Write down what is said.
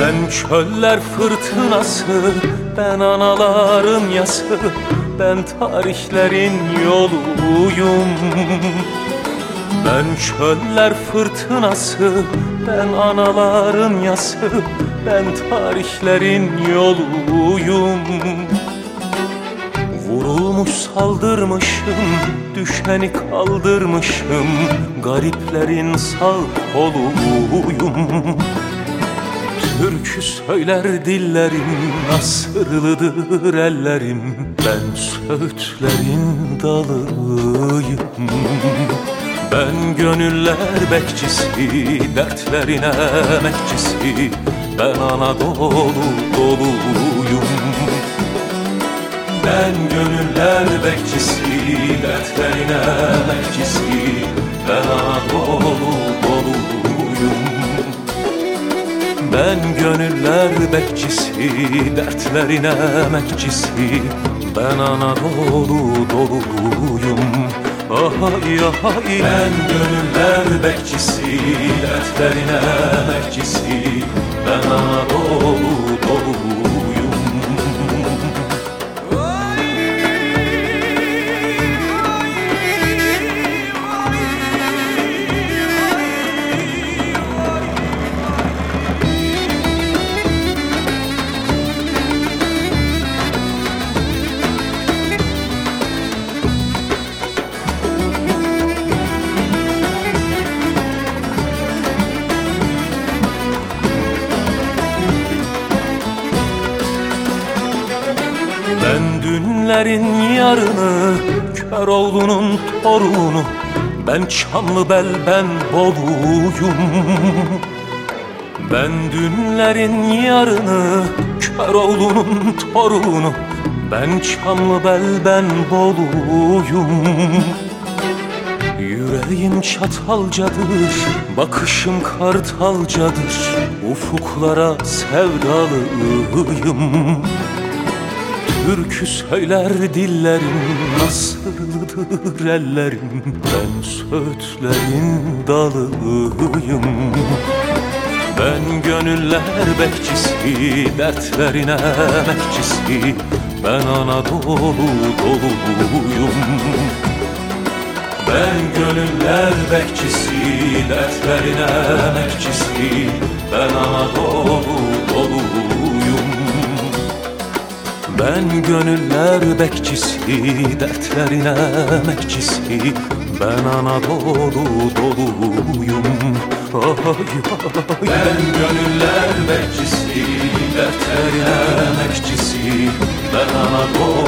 Ben çöller fırtınası, ben anaların yası, ben tarihlerin yoluyum. Ben çöller fırtınası, ben anaların yası, ben tarihlerin yoluyum. Vurulmuş saldırmışım, düşeni kaldırmışım, gariplerin sağ koluyum. Türkü söyler dillerim, nasırlıdır ellerim, ben söğütlerin dalıyım. Ben gönüller bekçisi, dertlerin emekçisi, ben Anadolu doluyum. Ben gönüller bekçisi, dertlerin emekçisi, ben Anadolu doluyum. Ben gönüller bekçisi, dertlerin emekçisi, ben Anadolu doluyum. Ahay ahay Ben gönüller bekçisi, dertlerin emekçisi, Ben dünlerin yarını Köroğlu'nun torunu Ben Çamlıbel ben Boluyum Ben dünlerin yarını Köroğlu'nun torunu Ben Çamlıbel ben Boluyum Yüreğim çatalcadır, bakışım kartalcadır Ufuklara sevdalıyım Türkü söyler dillerim, nasıldır ellerim? Ben söğütlerin dalıyım. Ben gönüller bekçisi, dertlerin emekçisi. Ben Anadolu doluyum. Ben gönüller bekçisi, dertlerin emekçisi. Ben Anadolu Ben gönüller bekçisi, dertlerin emekçisi Ben Anadolu doluyum. Ay, ay, Ben gönüller bekçisi, dertlerin emekçisi Ben Anadolu